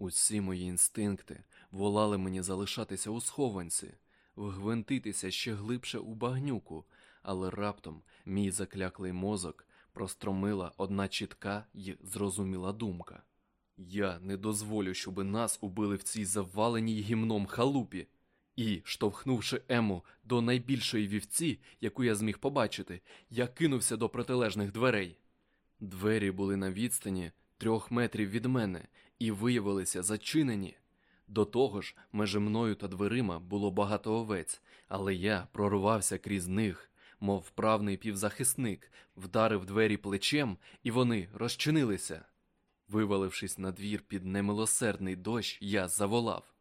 Усі мої інстинкти волали мені залишатися у схованці, вгвинтитися ще глибше у багнюку, але раптом мій закляклий мозок простромила одна чітка й зрозуміла думка. Я не дозволю, щоби нас убили в цій заваленій гімном халупі. І, штовхнувши Ему до найбільшої вівці, яку я зміг побачити, я кинувся до протилежних дверей. Двері були на відстані трьох метрів від мене і виявилися зачинені. До того ж, межі мною та дверима було багато овець, але я прорвався крізь них, мов вправний півзахисник, вдарив двері плечем, і вони розчинилися. Вивалившись на двір під немилосердний дощ, я заволав.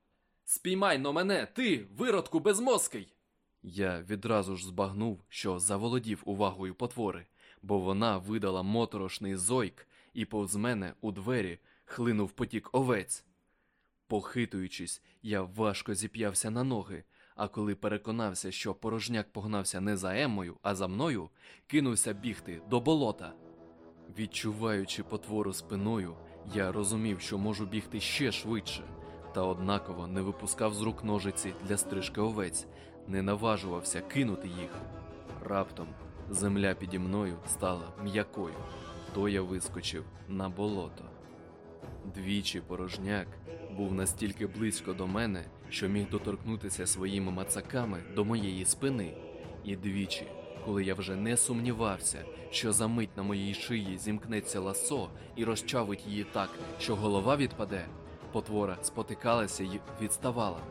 Спіймай но мене, ти, виродку безмозкий! Я відразу ж збагнув, що заволодів увагою потвори, бо вона видала моторошний зойк, і повз мене у двері хлинув потік овець. Похитуючись, я важко зіп'явся на ноги, а коли переконався, що порожняк погнався не за Еммою, а за мною, кинувся бігти до болота. Відчуваючи потвору спиною, я розумів, що можу бігти ще швидше, та однаково не випускав з рук ножиці для стрижки овець, не наважувався кинути їх. Раптом земля піді мною стала м'якою, то я вискочив на болото. Двічі порожняк був настільки близько до мене, що міг доторкнутися своїми мацаками до моєї спини, і двічі, коли я вже не сумнівався, що за мить на моїй шиї зімкнеться ласо і розчавить її так, що голова відпаде, потвора спотикалася й відставала.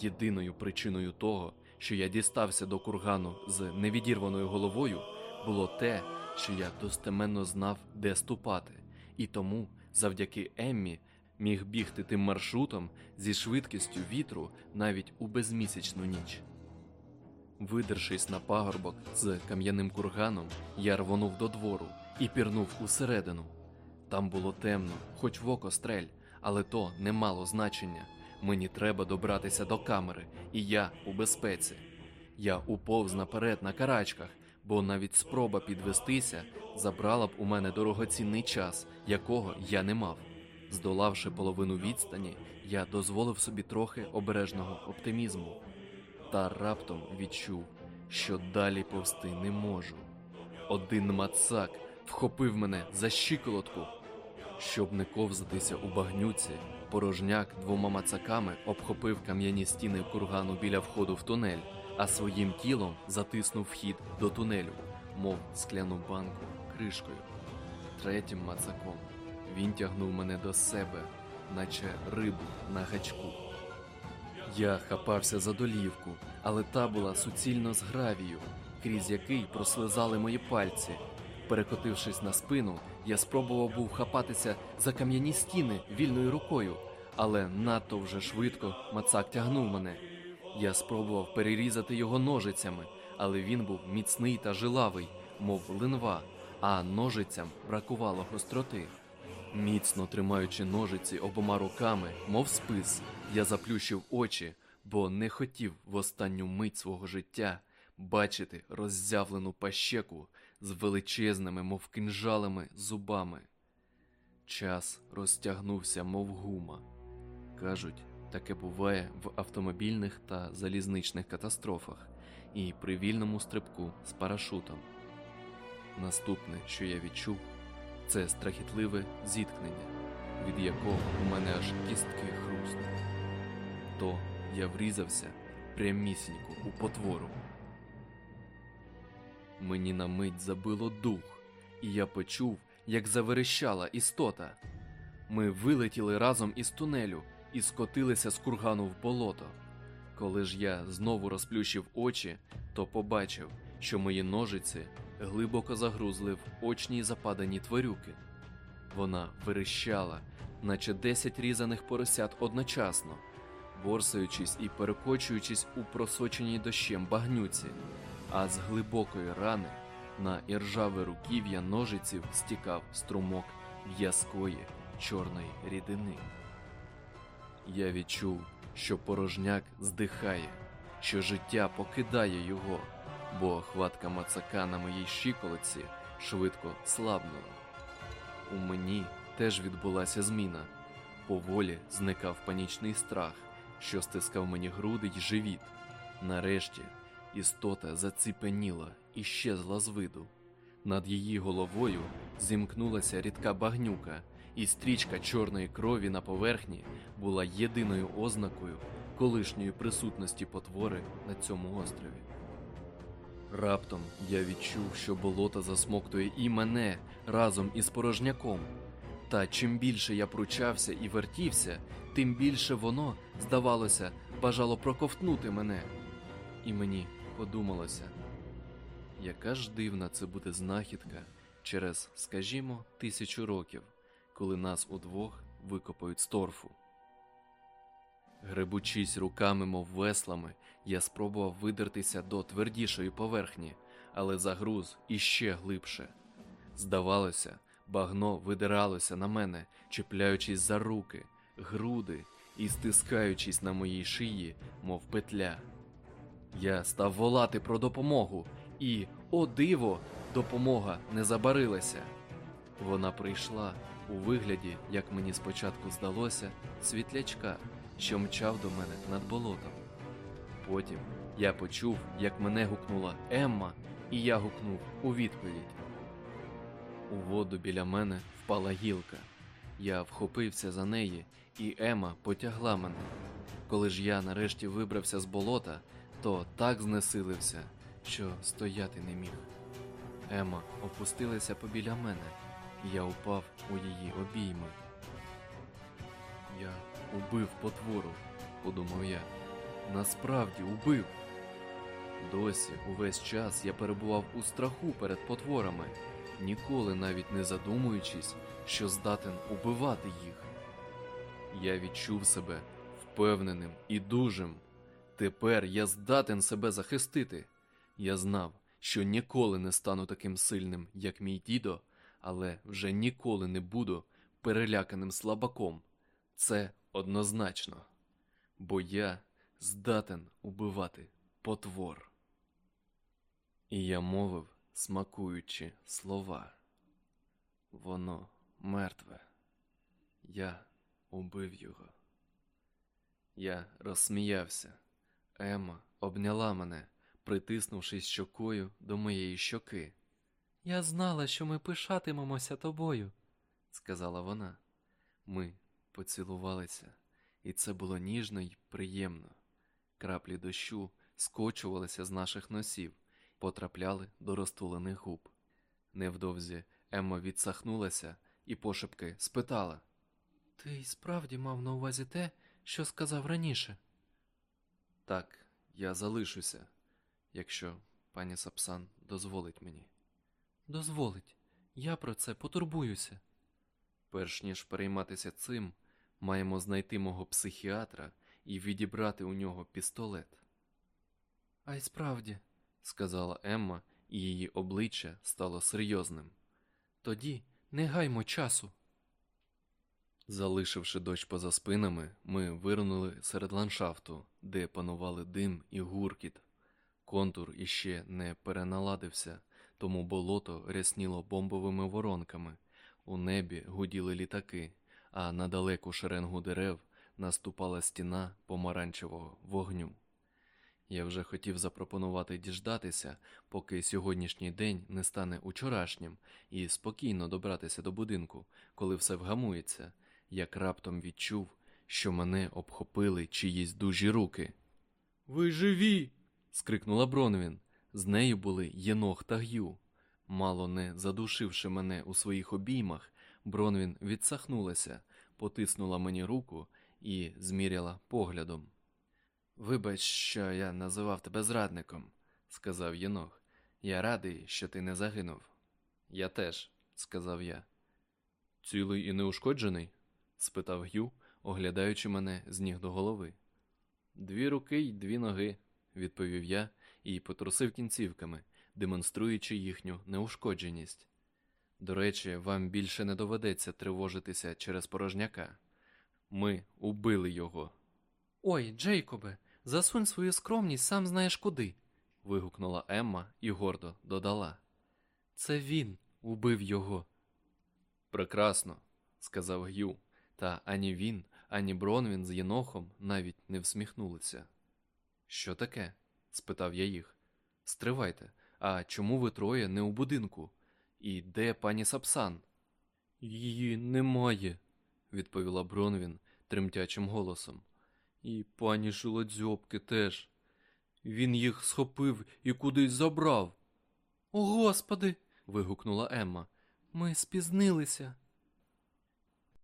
Єдиною причиною того, що я дістався до кургану з невідірваною головою, було те, що я достеменно знав, де ступати, і тому, завдяки Еммі, міг бігти тим маршрутом зі швидкістю вітру навіть у безмісячну ніч. Видершись на пагорбок з кам'яним курганом, я рвонув до двору і пірнув усередину. Там було темно, хоч в око стрель, але то не мало значення. Мені треба добратися до камери, і я у безпеці. Я уповз наперед на карачках, бо навіть спроба підвестися забрала б у мене дорогоцінний час, якого я не мав. Здолавши половину відстані, я дозволив собі трохи обережного оптимізму. Та раптом відчув, що далі повсти не можу. Один мацак вхопив мене за щиколотку. Щоб не ковзатися у багнюці, порожняк двома мацаками обхопив кам'яні стіни кургану біля входу в тунель, а своїм тілом затиснув вхід до тунелю, мов скляну банку кришкою. Третім мацаком він тягнув мене до себе, наче рибу на гачку. Я хапався за долівку, але та була суцільно з гравію, крізь який прослизали мої пальці. Перекотившись на спину, я спробував був хапатися за кам'яні стіни вільною рукою, але надто вже швидко мацак тягнув мене. Я спробував перерізати його ножицями, але він був міцний та жилавий, мов линва, а ножицям бракувало гостроти. Міцно тримаючи ножиці обома руками, мов спис, я заплющив очі, бо не хотів в останню мить свого життя бачити роззявлену пащеку з величезними, мов кинжалами, зубами. Час розтягнувся, мов гума. Кажуть, таке буває в автомобільних та залізничних катастрофах і при вільному стрибку з парашутом. Наступне, що я відчув, це страхітливе зіткнення, від якого у мене аж кістки хрустнули. То я врізався прямісінько у потвору. Мені на мить забило дух, і я почув, як заверещала істота. Ми вилетіли разом із тунелю і скотилися з кургану в болото. Коли ж я знову розплющив очі, то побачив, що мої ножиці глибоко загрузли в очній западані тварюки. Вона верещала, наче десять різаних поросят одночасно, борсаючись і перекочуючись у просоченій дощем багнюці, а з глибокої рани на іржаве руків'я ножиців стікав струмок в'язкої чорної рідини. Я відчув, що порожняк здихає, що життя покидає його, бо хватка мацака на моїй щиколиці швидко слабнула. У мені теж відбулася зміна. Поволі зникав панічний страх, що стискав мені груди й живіт. Нарешті істота заціпеніла і щезла з виду. Над її головою зімкнулася рідка багнюка, і стрічка чорної крові на поверхні була єдиною ознакою колишньої присутності потвори на цьому острові. Раптом я відчув, що болото засмоктує і мене разом із порожняком. Та чим більше я пручався і вертівся, тим більше воно, здавалося, бажало проковтнути мене. І мені подумалося, яка ж дивна це буде знахідка через, скажімо, тисячу років, коли нас удвох викопають з торфу. Гребучись руками, мов веслами, я спробував видертися до твердішої поверхні, але загруз іще глибше. Здавалося, багно видиралося на мене, чіпляючись за руки, груди і стискаючись на моїй шиї, мов петля. Я став волати про допомогу, і, о диво, допомога не забарилася. Вона прийшла у вигляді, як мені спочатку здалося, світлячка, що мчав до мене над болотом. Потім я почув, як мене гукнула Емма, і я гукнув у відповідь. У воду біля мене впала гілка. Я вхопився за неї, і Ема потягла мене. Коли ж я нарешті вибрався з болота, то так знесилився, що стояти не міг. Ема опустилася побіля мене, я упав у її обійми. Я убив потвору, подумав я. Насправді убив. Досі увесь час я перебував у страху перед потворами, ніколи навіть не задумуючись, що здатен убивати їх. Я відчув себе впевненим і дужим. Тепер я здатен себе захистити. Я знав, що ніколи не стану таким сильним, як мій дідо, але вже ніколи не буду переляканим слабаком. Це однозначно. Бо я здатен убивати потвор. І я мовив, смакуючи слова. Воно мертве. Я убив його. Я розсміявся. Емма обняла мене, притиснувшись щокою до моєї щоки. Я знала, що ми пишатимемося тобою, сказала вона. Ми поцілувалися, і це було ніжно й приємно. Краплі дощу скочувалися з наших носів, потрапляли до розтулених губ. Невдовзі Емма відсахнулася і пошепки спитала: Ти й справді мав на увазі те, що сказав раніше? Так, я залишуся, якщо пані Сапсан дозволить мені. Дозволить, я про це потурбуюся. Перш ніж перейматися цим, маємо знайти мого психіатра і відібрати у нього пістолет. А й справді, сказала Емма, і її обличчя стало серйозним. Тоді не гаймо часу. Залишивши дощ поза спинами, ми вирунули серед ландшафту, де панували дим і гуркіт. Контур іще не переналадився, тому болото рясніло бомбовими воронками, у небі гуділи літаки, а на далеку шеренгу дерев наступала стіна помаранчевого вогню. Я вже хотів запропонувати діждатися, поки сьогоднішній день не стане учорашнім, і спокійно добратися до будинку, коли все вгамується, як раптом відчув, що мене обхопили чиїсь дужі руки. Ви живі. скрикнула Бронвін. З нею були Єнох та Г'ю. Мало не задушивши мене у своїх обіймах, Бронвін відсахнулася, потиснула мені руку і зміряла поглядом. Вибач, що я називав тебе зрадником, сказав Єнох. Я радий, що ти не загинув. Я теж, сказав я. Цілий і неушкоджений? спитав Гю, оглядаючи мене з ніг до голови. Дві руки й дві ноги, відповів я і потрусив кінцівками, демонструючи їхню неушкодженість. До речі, вам більше не доведеться тривожитися через порожняка. Ми убили його. Ой, Джейкобе, засунь свою скромність сам знаєш куди. вигукнула Емма і гордо додала. Це він убив його. Прекрасно, сказав Гю, та ані він, ані Бронвін з Єнохом навіть не всміхнулися. Що таке? Спитав я їх. Стривайте, а чому ви троє не у будинку? І де пані Сапсан? Її немає, відповіла Бронвін тремтячим голосом. І пані Шилодзьобки теж. Він їх схопив і кудись забрав. О, господи. вигукнула Емма. Ми спізнилися.